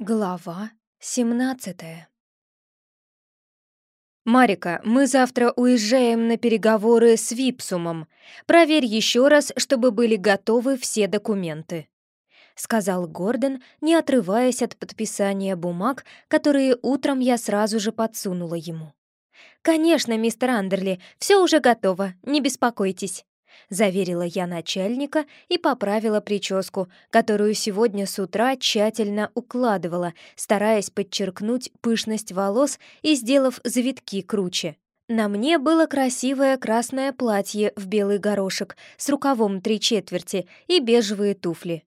Глава 17 «Марика, мы завтра уезжаем на переговоры с Випсумом. Проверь еще раз, чтобы были готовы все документы», — сказал Гордон, не отрываясь от подписания бумаг, которые утром я сразу же подсунула ему. «Конечно, мистер Андерли, все уже готово, не беспокойтесь». — заверила я начальника и поправила прическу, которую сегодня с утра тщательно укладывала, стараясь подчеркнуть пышность волос и сделав завитки круче. На мне было красивое красное платье в белый горошек с рукавом три четверти и бежевые туфли.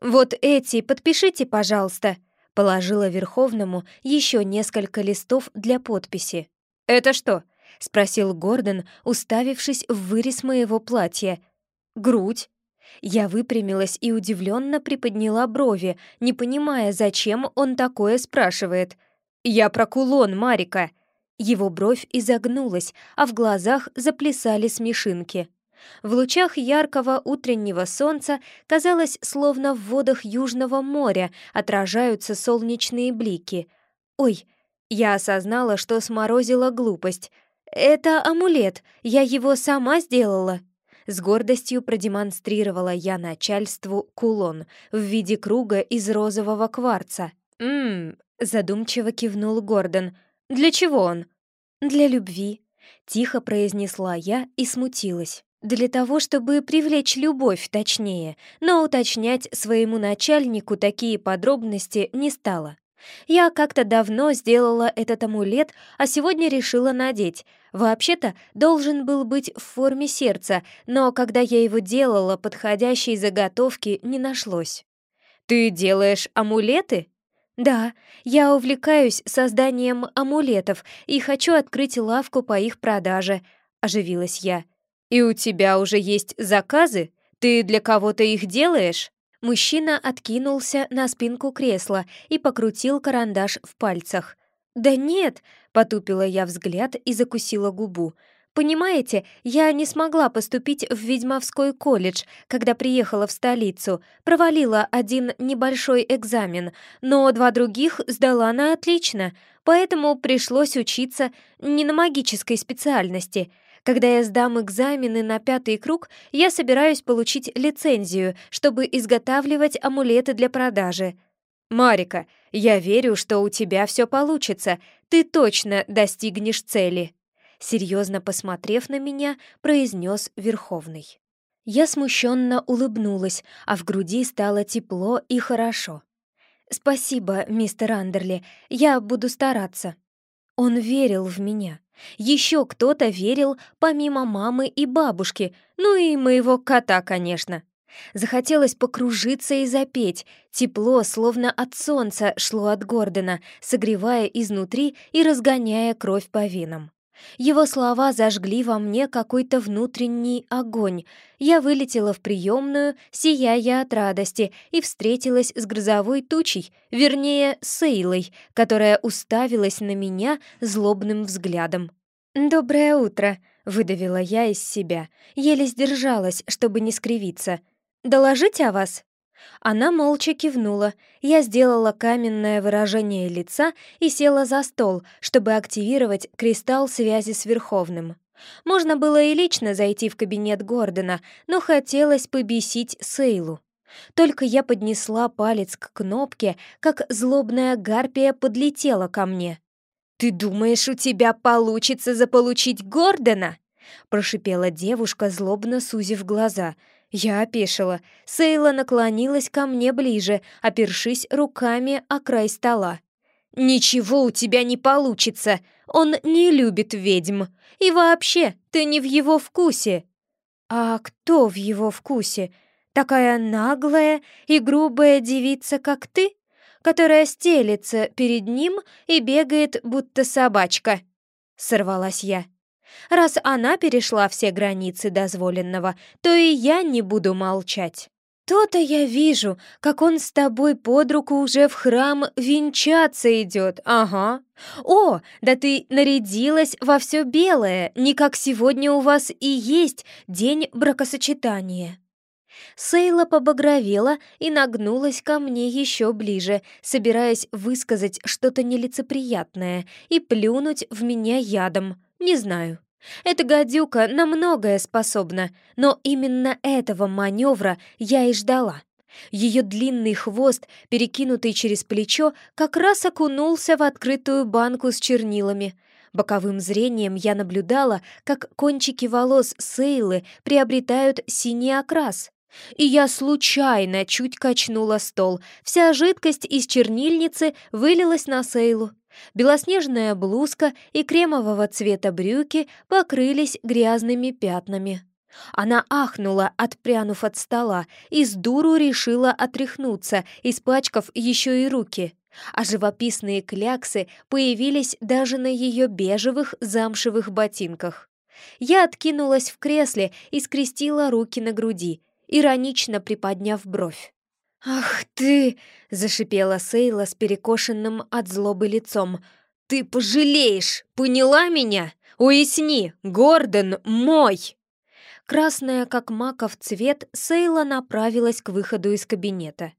«Вот эти подпишите, пожалуйста», — положила Верховному еще несколько листов для подписи. «Это что, — спросил Гордон, уставившись в вырез моего платья. «Грудь?» Я выпрямилась и удивленно приподняла брови, не понимая, зачем он такое спрашивает. «Я про кулон, Марика!» Его бровь изогнулась, а в глазах заплясали смешинки. В лучах яркого утреннего солнца казалось, словно в водах Южного моря отражаются солнечные блики. «Ой!» Я осознала, что сморозила глупость — «Это амулет, я его сама сделала». С гордостью продемонстрировала я начальству кулон в виде круга из розового кварца. «Ммм», — задумчиво кивнул Гордон. «Для чего он?» «Для любви», — тихо произнесла я и смутилась. Для того, чтобы привлечь любовь точнее, но уточнять своему начальнику такие подробности не стала. Я как-то давно сделала этот амулет, а сегодня решила надеть. Вообще-то должен был быть в форме сердца, но когда я его делала, подходящей заготовки не нашлось. «Ты делаешь амулеты?» «Да, я увлекаюсь созданием амулетов и хочу открыть лавку по их продаже», — оживилась я. «И у тебя уже есть заказы? Ты для кого-то их делаешь?» Мужчина откинулся на спинку кресла и покрутил карандаш в пальцах. «Да нет!» — потупила я взгляд и закусила губу. «Понимаете, я не смогла поступить в Ведьмовской колледж, когда приехала в столицу. Провалила один небольшой экзамен, но два других сдала на отлично, поэтому пришлось учиться не на магической специальности — когда я сдам экзамены на пятый круг, я собираюсь получить лицензию, чтобы изготавливать амулеты для продажи. Марика, я верю, что у тебя все получится. Ты точно достигнешь цели. Серьезно посмотрев на меня, произнес Верховный. Я смущенно улыбнулась, а в груди стало тепло и хорошо. «Спасибо, мистер Андерли, я буду стараться». Он верил в меня. Еще кто-то верил, помимо мамы и бабушки, ну и моего кота, конечно. Захотелось покружиться и запеть. Тепло, словно от солнца, шло от Гордона, согревая изнутри и разгоняя кровь по венам. Его слова зажгли во мне какой-то внутренний огонь. Я вылетела в приемную, сияя от радости, и встретилась с грозовой тучей, вернее, с Эйлой, которая уставилась на меня злобным взглядом. «Доброе утро», — выдавила я из себя, еле сдержалась, чтобы не скривиться. «Доложить о вас?» Она молча кивнула. Я сделала каменное выражение лица и села за стол, чтобы активировать кристалл связи с Верховным. Можно было и лично зайти в кабинет Гордона, но хотелось побесить Сейлу. Только я поднесла палец к кнопке, как злобная гарпия подлетела ко мне. «Ты думаешь, у тебя получится заполучить Гордона?» прошипела девушка, злобно сузив глаза — я опешила. Сейла наклонилась ко мне ближе, опершись руками о край стола. «Ничего у тебя не получится! Он не любит ведьм! И вообще, ты не в его вкусе!» «А кто в его вкусе? Такая наглая и грубая девица, как ты, которая стелится перед ним и бегает, будто собачка?» Сорвалась я. Раз она перешла все границы дозволенного, то и я не буду молчать. То-то я вижу, как он с тобой под руку уже в храм венчаться идет, ага. О, да ты нарядилась во все белое, не как сегодня у вас и есть день бракосочетания. Сейла побагровела и нагнулась ко мне еще ближе, собираясь высказать что-то нелицеприятное и плюнуть в меня ядом. Не знаю. Эта гадюка на многое способна, но именно этого маневра я и ждала. Ее длинный хвост, перекинутый через плечо, как раз окунулся в открытую банку с чернилами. Боковым зрением я наблюдала, как кончики волос Сейлы приобретают синий окрас. И я случайно чуть качнула стол. Вся жидкость из чернильницы вылилась на Сейлу. Белоснежная блузка и кремового цвета брюки покрылись грязными пятнами. Она ахнула, отпрянув от стола, и с дуру решила отряхнуться, испачкав еще и руки. А живописные кляксы появились даже на ее бежевых замшевых ботинках. Я откинулась в кресле и скрестила руки на груди, иронично приподняв бровь. «Ах ты!» — зашипела Сейла с перекошенным от злобы лицом. «Ты пожалеешь! Поняла меня? Уясни, Гордон мой!» Красная, как маков цвет, Сейла направилась к выходу из кабинета.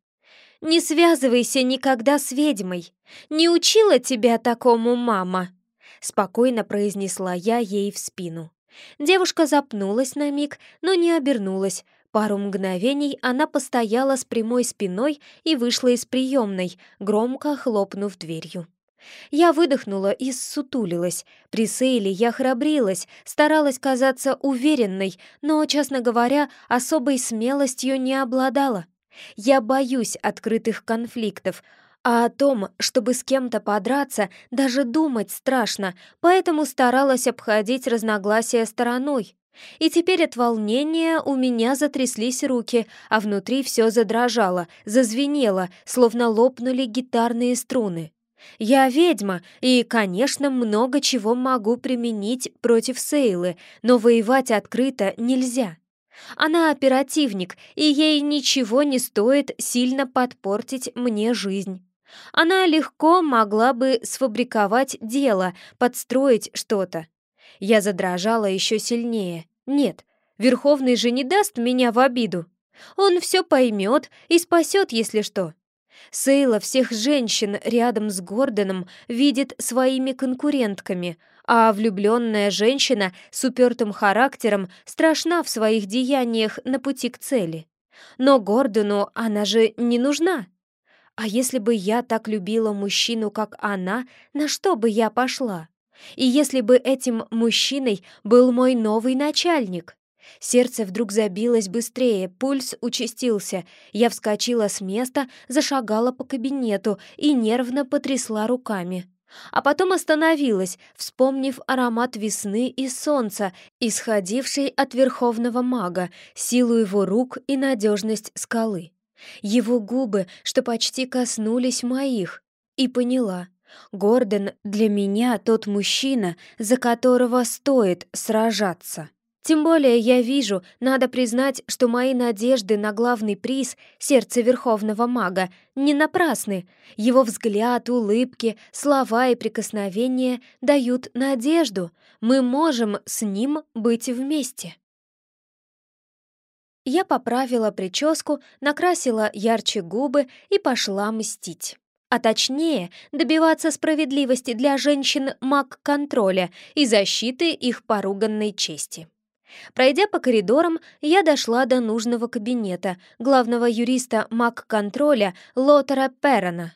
«Не связывайся никогда с ведьмой! Не учила тебя такому мама!» Спокойно произнесла я ей в спину. Девушка запнулась на миг, но не обернулась, Пару мгновений она постояла с прямой спиной и вышла из приемной, громко хлопнув дверью. Я выдохнула и ссутулилась. При Сейле я храбрилась, старалась казаться уверенной, но, честно говоря, особой смелостью не обладала. Я боюсь открытых конфликтов, а о том, чтобы с кем-то подраться, даже думать страшно, поэтому старалась обходить разногласия стороной. И теперь от волнения у меня затряслись руки, а внутри все задрожало, зазвенело, словно лопнули гитарные струны. Я ведьма и, конечно, много чего могу применить против Сейлы, но воевать открыто нельзя. Она оперативник, и ей ничего не стоит сильно подпортить мне жизнь. Она легко могла бы сфабриковать дело, подстроить что-то. Я задрожала еще сильнее. Нет, Верховный же не даст меня в обиду. Он все поймет и спасет, если что. Сейла всех женщин рядом с Гордоном видит своими конкурентками, а влюбленная женщина с упертым характером страшна в своих деяниях на пути к цели. Но Гордону она же не нужна. А если бы я так любила мужчину, как она, на что бы я пошла? И если бы этим мужчиной был мой новый начальник? Сердце вдруг забилось быстрее, пульс участился. Я вскочила с места, зашагала по кабинету и нервно потрясла руками. А потом остановилась, вспомнив аромат весны и солнца, исходивший от верховного мага, силу его рук и надежность скалы. Его губы, что почти коснулись моих, и поняла — Гордон для меня тот мужчина, за которого стоит сражаться. Тем более я вижу, надо признать, что мои надежды на главный приз сердце Верховного Мага не напрасны. Его взгляд, улыбки, слова и прикосновения дают надежду. Мы можем с ним быть вместе. Я поправила прическу, накрасила ярче губы и пошла мстить а точнее добиваться справедливости для женщин маг-контроля и защиты их поруганной чести. Пройдя по коридорам, я дошла до нужного кабинета главного юриста маг-контроля Лотера Перрона.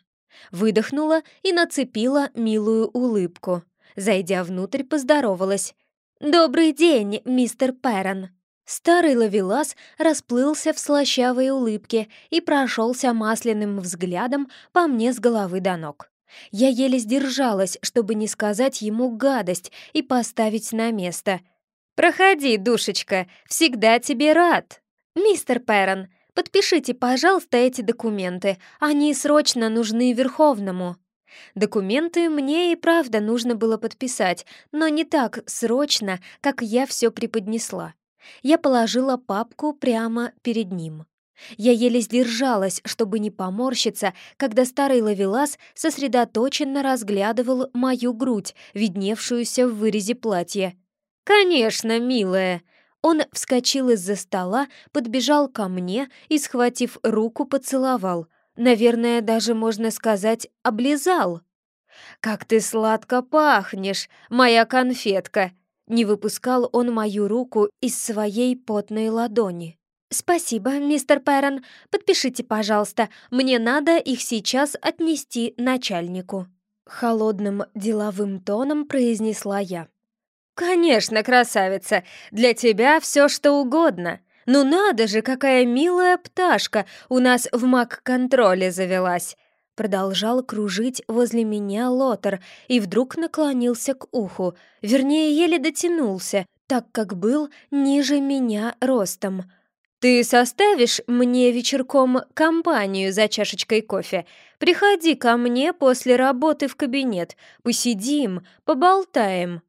Выдохнула и нацепила милую улыбку. Зайдя внутрь, поздоровалась. «Добрый день, мистер Перрон!» Старый ловелас расплылся в слащавой улыбке и прошелся масляным взглядом по мне с головы до ног. Я еле сдержалась, чтобы не сказать ему гадость и поставить на место. «Проходи, душечка, всегда тебе рад!» «Мистер Перрон, подпишите, пожалуйста, эти документы, они срочно нужны Верховному». Документы мне и правда нужно было подписать, но не так срочно, как я все преподнесла. Я положила папку прямо перед ним. Я еле сдержалась, чтобы не поморщиться, когда старый ловелас сосредоточенно разглядывал мою грудь, видневшуюся в вырезе платья. «Конечно, милая!» Он вскочил из-за стола, подбежал ко мне и, схватив руку, поцеловал. Наверное, даже можно сказать, облизал. «Как ты сладко пахнешь, моя конфетка!» Не выпускал он мою руку из своей потной ладони. «Спасибо, мистер Пэрон. Подпишите, пожалуйста. Мне надо их сейчас отнести начальнику». Холодным деловым тоном произнесла я. «Конечно, красавица, для тебя все что угодно. Ну надо же, какая милая пташка у нас в маг-контроле завелась!» Продолжал кружить возле меня Лотер и вдруг наклонился к уху, вернее, еле дотянулся, так как был ниже меня ростом. «Ты составишь мне вечерком компанию за чашечкой кофе? Приходи ко мне после работы в кабинет, посидим, поболтаем».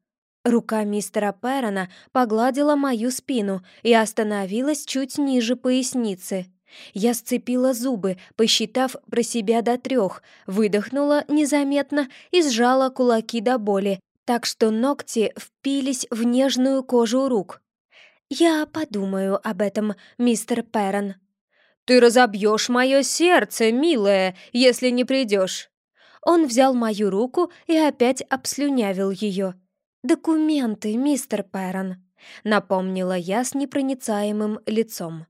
Рука мистера Пэрона погладила мою спину и остановилась чуть ниже поясницы. Я сцепила зубы, посчитав про себя до трех, выдохнула незаметно и сжала кулаки до боли, так что ногти впились в нежную кожу рук. «Я подумаю об этом, мистер Пэрон». «Ты разобьешь мое сердце, милая, если не придешь». Он взял мою руку и опять обслюнявил ее. «Документы, мистер Пэрон», — напомнила я с непроницаемым лицом.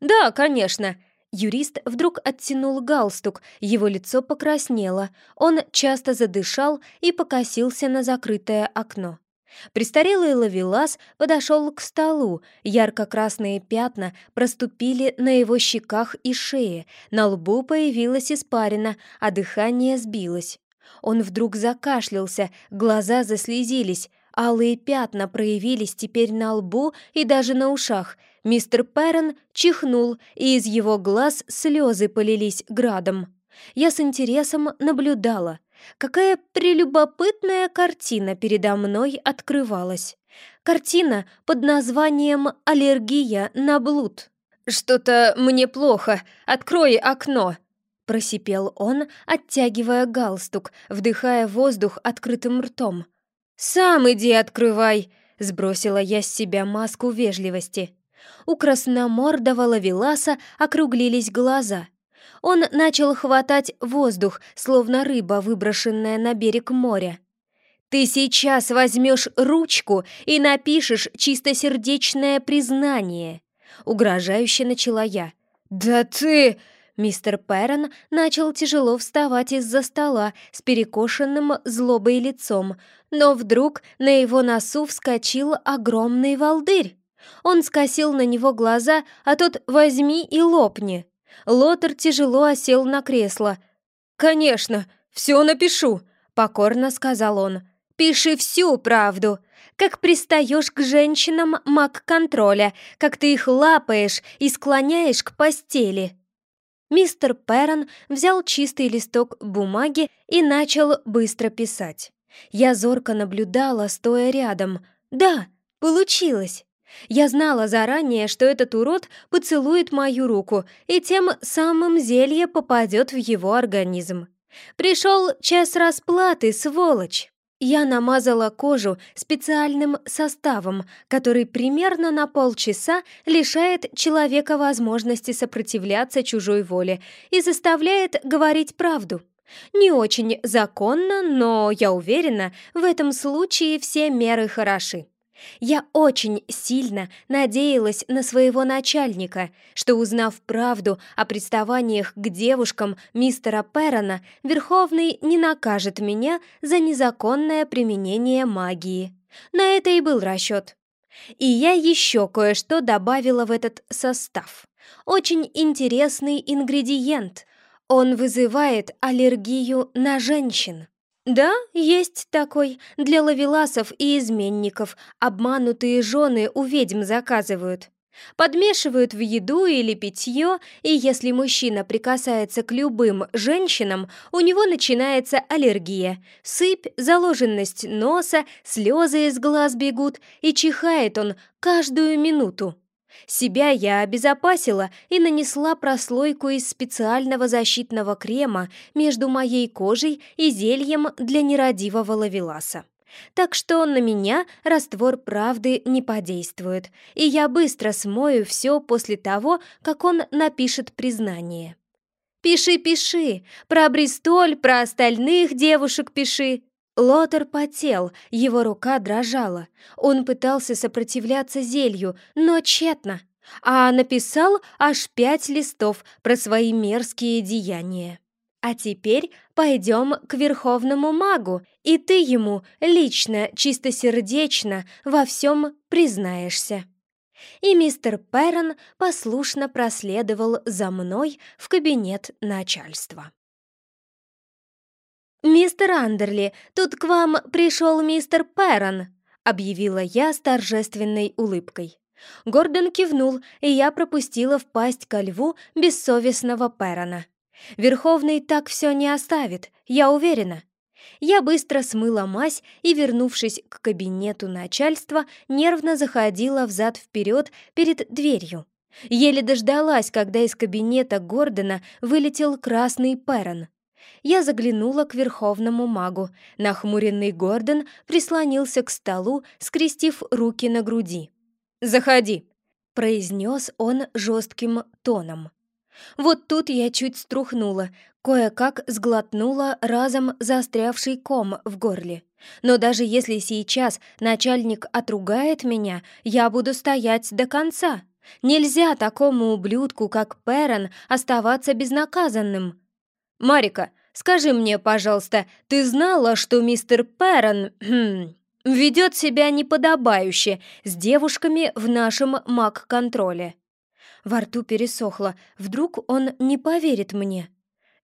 «Да, конечно». Юрист вдруг оттянул галстук, его лицо покраснело, он часто задышал и покосился на закрытое окно. Престарелый ловелас подошел к столу, ярко-красные пятна проступили на его щеках и шее, на лбу появилась испарина, а дыхание сбилось. Он вдруг закашлялся, глаза заслезились, алые пятна проявились теперь на лбу и даже на ушах. Мистер Перрон чихнул, и из его глаз слезы полились градом. Я с интересом наблюдала. Какая прелюбопытная картина передо мной открывалась. Картина под названием «Аллергия на блуд». «Что-то мне плохо. Открой окно!» Просипел он, оттягивая галстук, вдыхая воздух открытым ртом. «Сам иди открывай!» — сбросила я с себя маску вежливости. У красномордого лавеласа округлились глаза. Он начал хватать воздух, словно рыба, выброшенная на берег моря. «Ты сейчас возьмешь ручку и напишешь чистосердечное признание», — угрожающе начала я. «Да ты...» Мистер Перрон начал тяжело вставать из-за стола с перекошенным злобой лицом, но вдруг на его носу вскочил огромный волдырь. Он скосил на него глаза, а тот «возьми и лопни». Лотер тяжело осел на кресло. «Конечно, все напишу», — покорно сказал он. «Пиши всю правду, как пристаешь к женщинам маг-контроля, как ты их лапаешь и склоняешь к постели». Мистер Перрон взял чистый листок бумаги и начал быстро писать. Я зорко наблюдала, стоя рядом. Да, получилось. Я знала заранее, что этот урод поцелует мою руку, и тем самым зелье попадет в его организм. Пришел час расплаты, сволочь. Я намазала кожу специальным составом, который примерно на полчаса лишает человека возможности сопротивляться чужой воле и заставляет говорить правду. Не очень законно, но, я уверена, в этом случае все меры хороши. Я очень сильно надеялась на своего начальника, что, узнав правду о приставаниях к девушкам мистера Перрона, Верховный не накажет меня за незаконное применение магии. На это и был расчет. И я еще кое-что добавила в этот состав. Очень интересный ингредиент. Он вызывает аллергию на женщин. Да, есть такой. Для лавеласов и изменников обманутые жены у ведьм заказывают. Подмешивают в еду или питье, и если мужчина прикасается к любым женщинам, у него начинается аллергия, сыпь, заложенность носа, слезы из глаз бегут, и чихает он каждую минуту. Себя я обезопасила и нанесла прослойку из специального защитного крема между моей кожей и зельем для нерадивого лавеласа. Так что на меня раствор правды не подействует, и я быстро смою все после того, как он напишет признание. «Пиши, пиши! Про Бристоль, про остальных девушек пиши!» Лотер потел, его рука дрожала. Он пытался сопротивляться зелью, но тщетно. А написал аж пять листов про свои мерзкие деяния. А теперь пойдем к верховному магу, и ты ему лично, чистосердечно во всем признаешься. И мистер Перрон послушно проследовал за мной в кабинет начальства. «Мистер Андерли, тут к вам пришел мистер Перрон», объявила я с торжественной улыбкой. Гордон кивнул, и я пропустила в пасть ко льву бессовестного Перрона. Верховный так все не оставит, я уверена. Я быстро смыла мазь и, вернувшись к кабинету начальства, нервно заходила взад-вперед перед дверью. Еле дождалась, когда из кабинета Гордона вылетел красный перон. Я заглянула к верховному магу. Нахмуренный Гордон прислонился к столу, скрестив руки на груди. «Заходи», — произнес он жестким тоном. Вот тут я чуть струхнула, кое-как сглотнула разом застрявший ком в горле. Но даже если сейчас начальник отругает меня, я буду стоять до конца. Нельзя такому ублюдку, как Перон, оставаться безнаказанным. «Марика, скажи мне, пожалуйста, ты знала, что мистер Перон хм, ведет себя неподобающе с девушками в нашем маг-контроле?» Во рту пересохло. Вдруг он не поверит мне.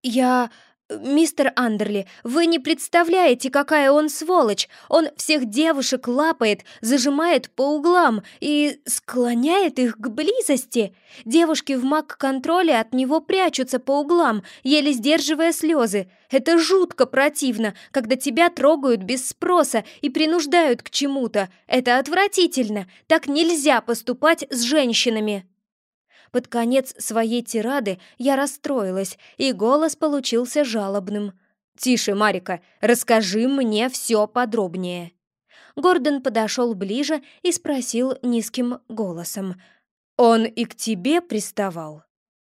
«Я... «Мистер Андерли, вы не представляете, какая он сволочь! Он всех девушек лапает, зажимает по углам и склоняет их к близости. Девушки в маг-контроле от него прячутся по углам, еле сдерживая слезы. Это жутко противно, когда тебя трогают без спроса и принуждают к чему-то. Это отвратительно. Так нельзя поступать с женщинами!» Под конец своей тирады я расстроилась, и голос получился жалобным. «Тише, Марика, расскажи мне все подробнее». Гордон подошел ближе и спросил низким голосом. «Он и к тебе приставал?»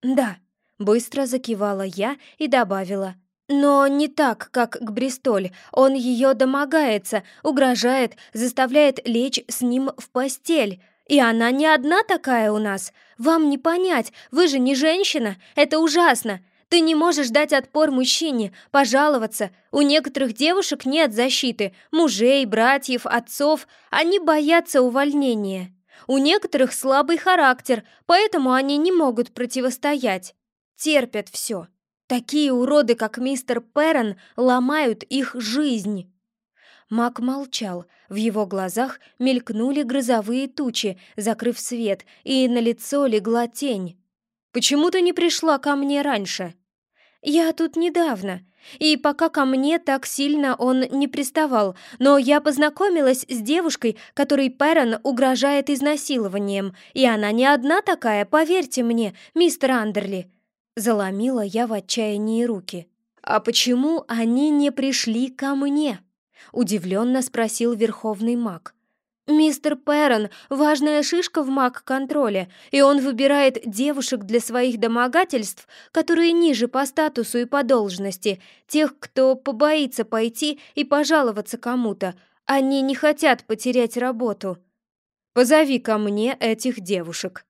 «Да», — быстро закивала я и добавила. «Но не так, как к Бристоль. Он ее домогается, угрожает, заставляет лечь с ним в постель. И она не одна такая у нас. Вам не понять, вы же не женщина. Это ужасно. Ты не можешь дать отпор мужчине, пожаловаться. У некоторых девушек нет защиты. Мужей, братьев, отцов. Они боятся увольнения. У некоторых слабый характер, поэтому они не могут противостоять. Терпят все. Такие уроды, как мистер Перрон, ломают их жизнь. Мак молчал. В его глазах мелькнули грозовые тучи, закрыв свет, и на лицо легла тень. «Почему ты не пришла ко мне раньше?» «Я тут недавно, и пока ко мне так сильно он не приставал, но я познакомилась с девушкой, которой Перрон угрожает изнасилованием, и она не одна такая, поверьте мне, мистер Андерли». Заломила я в отчаянии руки. «А почему они не пришли ко мне?» — удивленно спросил верховный маг. «Мистер Перрон — важная шишка в маг-контроле, и он выбирает девушек для своих домогательств, которые ниже по статусу и по должности, тех, кто побоится пойти и пожаловаться кому-то. Они не хотят потерять работу. Позови ко мне этих девушек».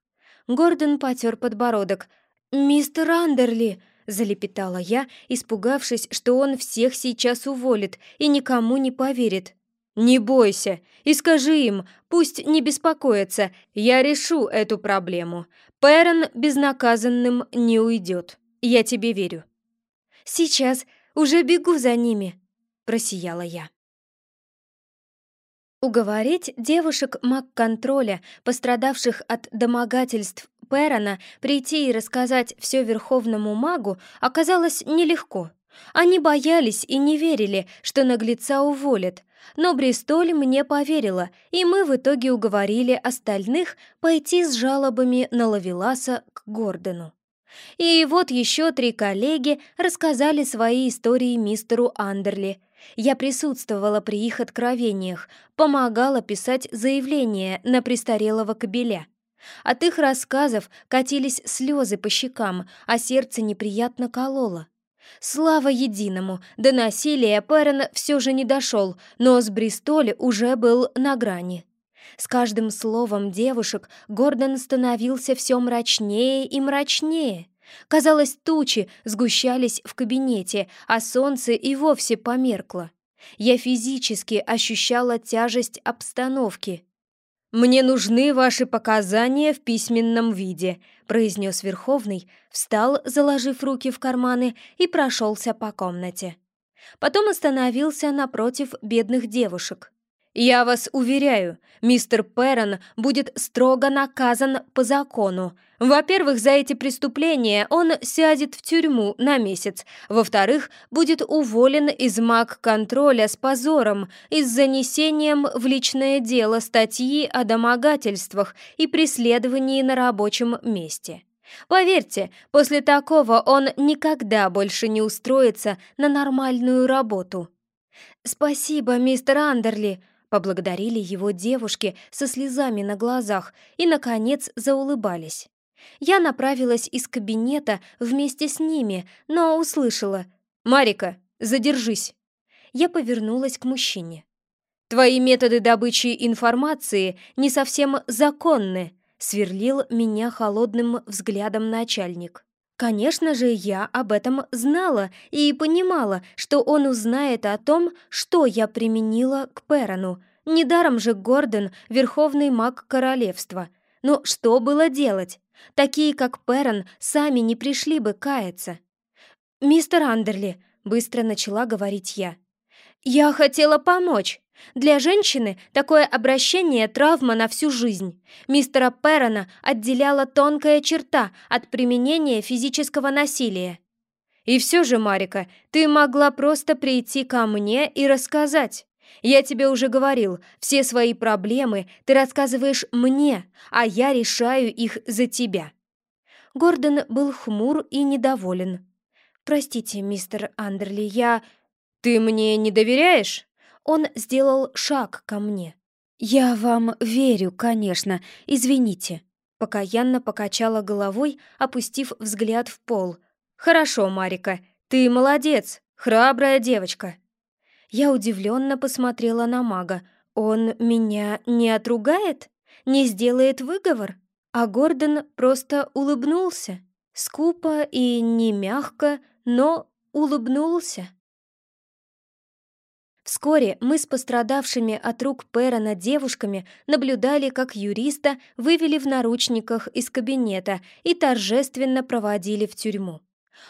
Гордон потер подбородок. «Мистер Андерли!» Залепетала я, испугавшись, что он всех сейчас уволит и никому не поверит. «Не бойся и скажи им, пусть не беспокоятся, я решу эту проблему. Перон безнаказанным не уйдет, я тебе верю». «Сейчас, уже бегу за ними», — просияла я. Уговорить девушек маг-контроля, пострадавших от домогательств Перона, прийти и рассказать все верховному магу оказалось нелегко. Они боялись и не верили, что наглеца уволят. Но Бристоль мне поверила, и мы в итоге уговорили остальных пойти с жалобами на Лавеласа к Гордону. И вот еще три коллеги рассказали свои истории мистеру Андерли. Я присутствовала при их откровениях, помогала писать заявление на престарелого кобеля. От их рассказов катились слезы по щекам, а сердце неприятно кололо. Слава единому, до насилия Перрон все же не дошел, но с Бристоль уже был на грани. С каждым словом девушек Гордон становился все мрачнее и мрачнее. Казалось, тучи сгущались в кабинете, а солнце и вовсе померкло. Я физически ощущала тяжесть обстановки. «Мне нужны ваши показания в письменном виде», произнес Верховный, встал, заложив руки в карманы, и прошелся по комнате. Потом остановился напротив бедных девушек. «Я вас уверяю, мистер Перрон будет строго наказан по закону. Во-первых, за эти преступления он сядет в тюрьму на месяц. Во-вторых, будет уволен из маг-контроля с позором и с занесением в личное дело статьи о домогательствах и преследовании на рабочем месте». Поверьте, после такого он никогда больше не устроится на нормальную работу. «Спасибо, мистер Андерли», Поблагодарили его девушки со слезами на глазах и, наконец, заулыбались. Я направилась из кабинета вместе с ними, но услышала «Марика, задержись!» Я повернулась к мужчине. «Твои методы добычи информации не совсем законны», сверлил меня холодным взглядом начальник. Конечно же, я об этом знала и понимала, что он узнает о том, что я применила к Перону. Недаром же Гордон — верховный маг королевства. Но что было делать? Такие, как Перон, сами не пришли бы каяться. «Мистер Андерли», — быстро начала говорить я, — «я хотела помочь. Для женщины такое обращение — травма на всю жизнь. Мистера Перрона отделяла тонкая черта от применения физического насилия. И все же, Марика, ты могла просто прийти ко мне и рассказать. Я тебе уже говорил, все свои проблемы ты рассказываешь мне, а я решаю их за тебя». Гордон был хмур и недоволен. «Простите, мистер Андерли, я...» «Ты мне не доверяешь?» Он сделал шаг ко мне. «Я вам верю, конечно, извините». Покаянно покачала головой, опустив взгляд в пол. «Хорошо, Марика, ты молодец, храбрая девочка». Я удивленно посмотрела на мага. «Он меня не отругает? Не сделает выговор?» А Гордон просто улыбнулся. Скупо и не мягко, но улыбнулся. Вскоре мы с пострадавшими от рук Перона девушками наблюдали, как юриста вывели в наручниках из кабинета и торжественно проводили в тюрьму.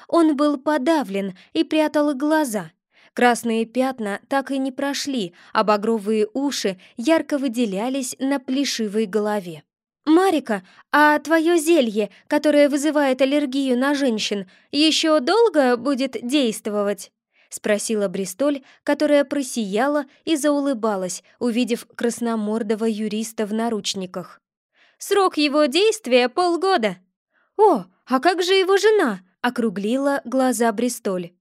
Он был подавлен и прятал глаза. Красные пятна так и не прошли, а багровые уши ярко выделялись на плешивой голове. «Марика, а твое зелье, которое вызывает аллергию на женщин, еще долго будет действовать?» — спросила Бристоль, которая просияла и заулыбалась, увидев красномордого юриста в наручниках. «Срок его действия — полгода». «О, а как же его жена?» — округлила глаза Бристоль.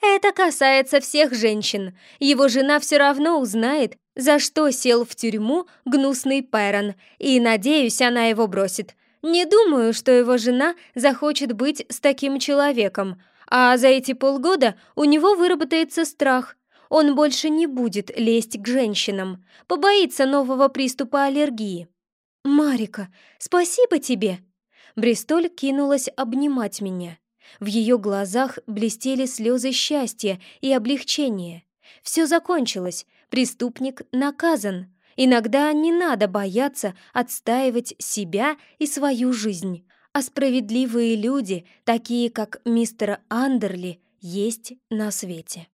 «Это касается всех женщин. Его жена все равно узнает, за что сел в тюрьму гнусный Пэрон, и, надеюсь, она его бросит. Не думаю, что его жена захочет быть с таким человеком, а за эти полгода у него выработается страх. Он больше не будет лезть к женщинам, побоится нового приступа аллергии. «Марика, спасибо тебе!» Бристоль кинулась обнимать меня. В ее глазах блестели слезы счастья и облегчения. Все закончилось, преступник наказан. Иногда не надо бояться отстаивать себя и свою жизнь а справедливые люди, такие как мистер Андерли, есть на свете.